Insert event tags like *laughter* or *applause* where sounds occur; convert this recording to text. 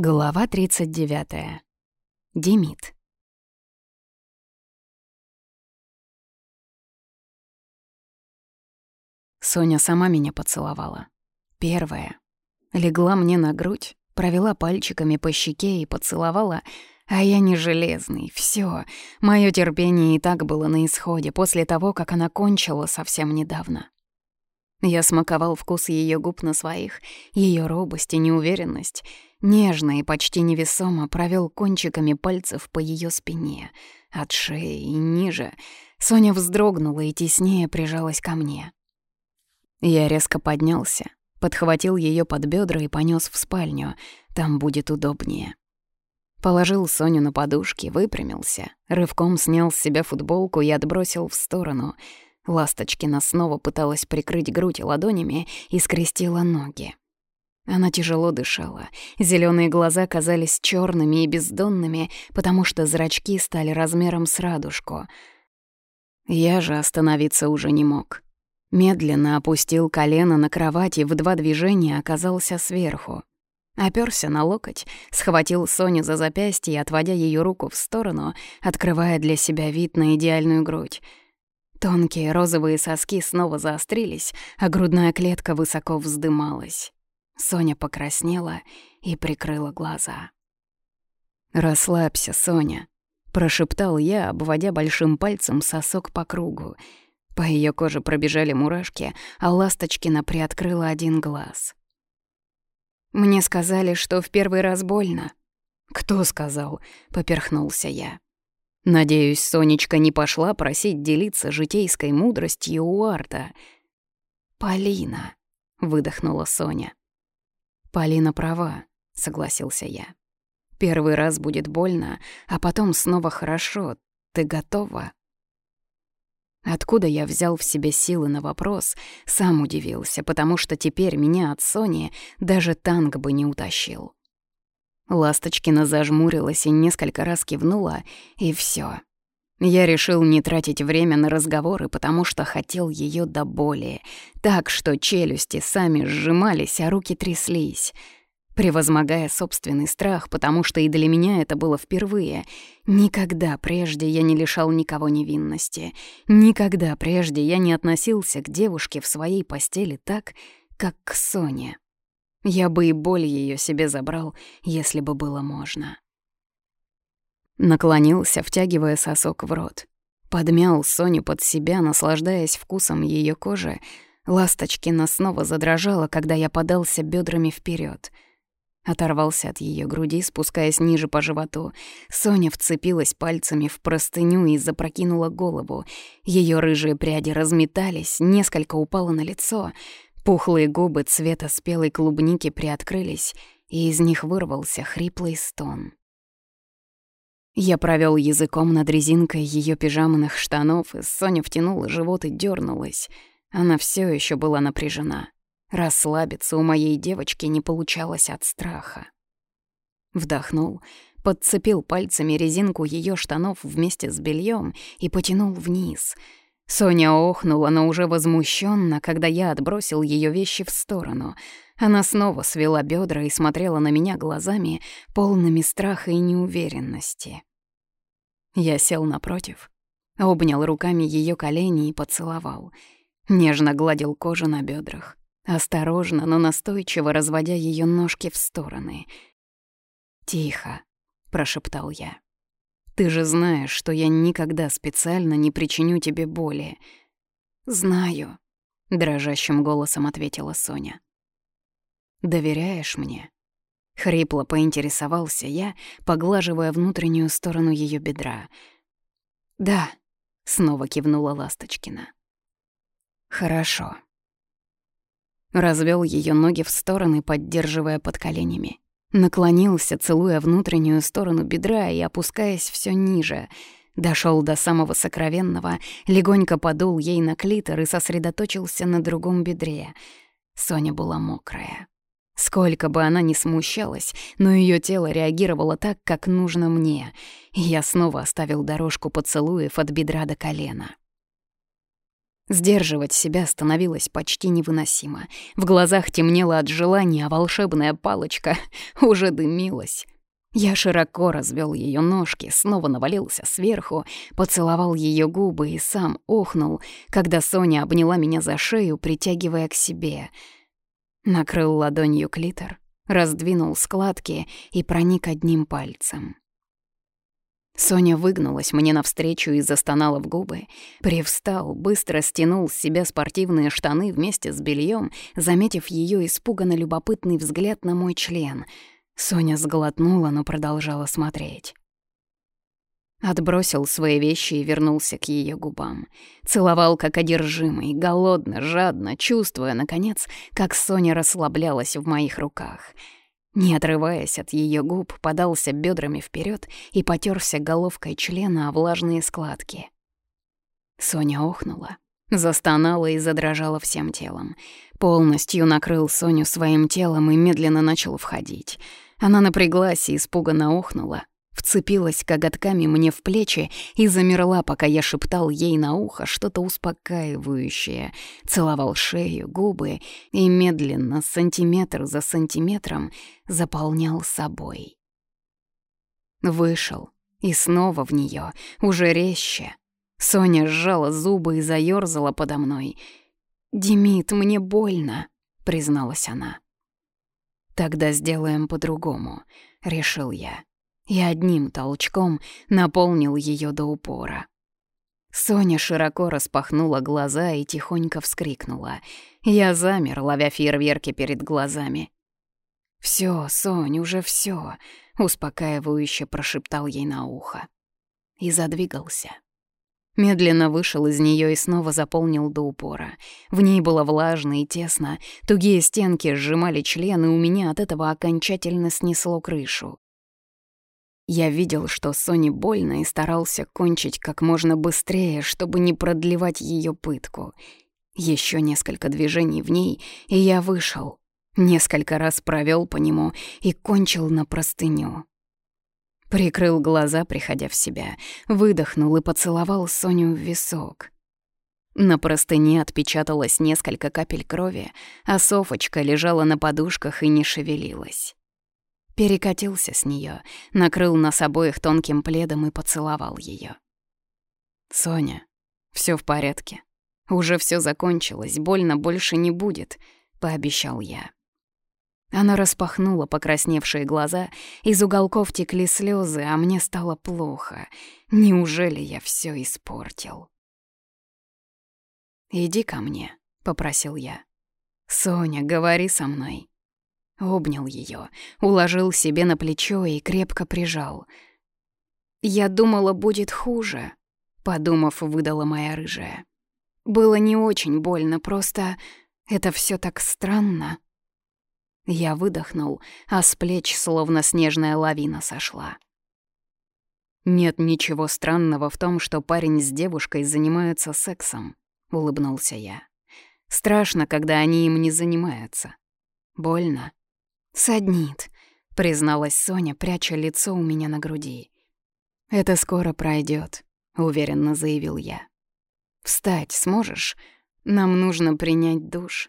Глава 39. Демид. Соня сама меня поцеловала. Первая. Легла мне на грудь, провела пальчиками по щеке и поцеловала, а я не железный, Все, мое терпение и так было на исходе после того, как она кончила совсем недавно. Я смаковал вкус ее губ на своих, ее робость и неуверенность — нежно и почти невесомо провел кончиками пальцев по ее спине, от шеи и ниже. Соня вздрогнула и теснее прижалась ко мне. Я резко поднялся, подхватил ее под бедра и понес в спальню. Там будет удобнее. Положил Соню на подушки, выпрямился, рывком снял с себя футболку и отбросил в сторону. Ласточкина снова пыталась прикрыть грудь ладонями и скрестила ноги. Она тяжело дышала. Зеленые глаза казались черными и бездонными, потому что зрачки стали размером с радужку. Я же остановиться уже не мог. Медленно опустил колено на кровати, в два движения оказался сверху. Оперся на локоть, схватил Соню за запястье, отводя ее руку в сторону, открывая для себя вид на идеальную грудь. Тонкие розовые соски снова заострились, а грудная клетка высоко вздымалась. Соня покраснела и прикрыла глаза. «Расслабься, Соня», — прошептал я, обводя большим пальцем сосок по кругу. По ее коже пробежали мурашки, а Ласточкина приоткрыла один глаз. «Мне сказали, что в первый раз больно». «Кто сказал?» — поперхнулся я. «Надеюсь, Сонечка не пошла просить делиться житейской мудростью у Арта». «Полина», — выдохнула Соня. Полина права», — согласился я. «Первый раз будет больно, а потом снова хорошо. Ты готова?» Откуда я взял в себе силы на вопрос, сам удивился, потому что теперь меня от Сони даже танк бы не утащил. Ласточкина зажмурилась и несколько раз кивнула, и все. Я решил не тратить время на разговоры, потому что хотел ее до боли, так что челюсти сами сжимались, а руки тряслись. Превозмогая собственный страх, потому что и для меня это было впервые, никогда прежде я не лишал никого невинности, никогда прежде я не относился к девушке в своей постели так, как к Соне. Я бы и боль ее себе забрал, если бы было можно. Наклонился, втягивая сосок в рот. Подмял Соню под себя, наслаждаясь вкусом ее кожи. Ласточкина снова задрожала, когда я подался бедрами вперед. Оторвался от ее груди, спускаясь ниже по животу. Соня вцепилась пальцами в простыню и запрокинула голову. Ее рыжие пряди разметались, несколько упало на лицо. Пухлые губы цвета спелой клубники приоткрылись, и из них вырвался хриплый стон. Я провел языком над резинкой ее пижамных штанов, и Соня втянула живот и дернулась. Она все еще была напряжена. Расслабиться у моей девочки не получалось от страха. Вдохнул, подцепил пальцами резинку ее штанов вместе с бельем и потянул вниз. Соня охнула, но уже возмущенно, когда я отбросил ее вещи в сторону. Она снова свела бедра и смотрела на меня глазами, полными страха и неуверенности. Я сел напротив, обнял руками ее колени и поцеловал. Нежно гладил кожу на бедрах, осторожно, но настойчиво разводя ее ножки в стороны. «Тихо», — прошептал я. «Ты же знаешь, что я никогда специально не причиню тебе боли». «Знаю», — дрожащим голосом ответила Соня. «Доверяешь мне?» Хрипло поинтересовался я, поглаживая внутреннюю сторону ее бедра. «Да», — снова кивнула Ласточкина. «Хорошо». Развел ее ноги в стороны, поддерживая под коленями. Наклонился, целуя внутреннюю сторону бедра и опускаясь все ниже. Дошел до самого сокровенного, легонько подул ей на клитор и сосредоточился на другом бедре. Соня была мокрая. Сколько бы она ни смущалась, но ее тело реагировало так, как нужно мне. Я снова оставил дорожку поцелуев от бедра до колена. Сдерживать себя становилось почти невыносимо. В глазах темнело от желания, а волшебная палочка *laughs* уже дымилась. Я широко развел ее ножки, снова навалился сверху, поцеловал ее губы и сам охнул, когда Соня обняла меня за шею, притягивая к себе — накрыл ладонью клитор, раздвинул складки и проник одним пальцем. Соня выгнулась мне навстречу и застонала в губы. Привстал, быстро стянул с себя спортивные штаны вместе с бельем, заметив ее испуганно любопытный взгляд на мой член. Соня сглотнула, но продолжала смотреть. Отбросил свои вещи и вернулся к ее губам. Целовал как одержимый, голодно, жадно, чувствуя, наконец, как Соня расслаблялась в моих руках. Не отрываясь от ее губ, подался бедрами вперед и потерся головкой члена о влажные складки. Соня охнула, застонала и задрожала всем телом. Полностью накрыл Соню своим телом и медленно начал входить. Она напряглась и испуганно охнула, вцепилась коготками мне в плечи и замерла, пока я шептал ей на ухо что-то успокаивающее, целовал шею, губы и медленно, сантиметр за сантиметром, заполнял собой. Вышел, и снова в нее, уже резче. Соня сжала зубы и заёрзала подо мной. «Димит, мне больно», — призналась она. «Тогда сделаем по-другому», — решил я и одним толчком наполнил ее до упора. Соня широко распахнула глаза и тихонько вскрикнула. Я замер, ловя фейерверки перед глазами. «Всё, Соня, уже всё», — успокаивающе прошептал ей на ухо. И задвигался. Медленно вышел из нее и снова заполнил до упора. В ней было влажно и тесно, тугие стенки сжимали члены, у меня от этого окончательно снесло крышу. Я видел, что Соне больно и старался кончить как можно быстрее, чтобы не продлевать ее пытку. Еще несколько движений в ней, и я вышел. Несколько раз провел по нему и кончил на простыню. Прикрыл глаза, приходя в себя, выдохнул и поцеловал Соню в висок. На простыне отпечаталось несколько капель крови, а Софочка лежала на подушках и не шевелилась перекатился с нее, накрыл нас обоих тонким пледом и поцеловал ее. «Соня, все в порядке. Уже все закончилось, больно больше не будет», — пообещал я. Она распахнула покрасневшие глаза, из уголков текли слезы, а мне стало плохо. Неужели я все испортил? «Иди ко мне», — попросил я. «Соня, говори со мной» обнял ее, уложил себе на плечо и крепко прижал. «Я думала, будет хуже», — подумав, выдала моя рыжая. «Было не очень больно, просто это все так странно». Я выдохнул, а с плеч словно снежная лавина сошла. «Нет ничего странного в том, что парень с девушкой занимаются сексом», — улыбнулся я. «Страшно, когда они им не занимаются. Больно, «Саднит», — призналась Соня, пряча лицо у меня на груди. «Это скоро пройдет, уверенно заявил я. «Встать сможешь? Нам нужно принять душ».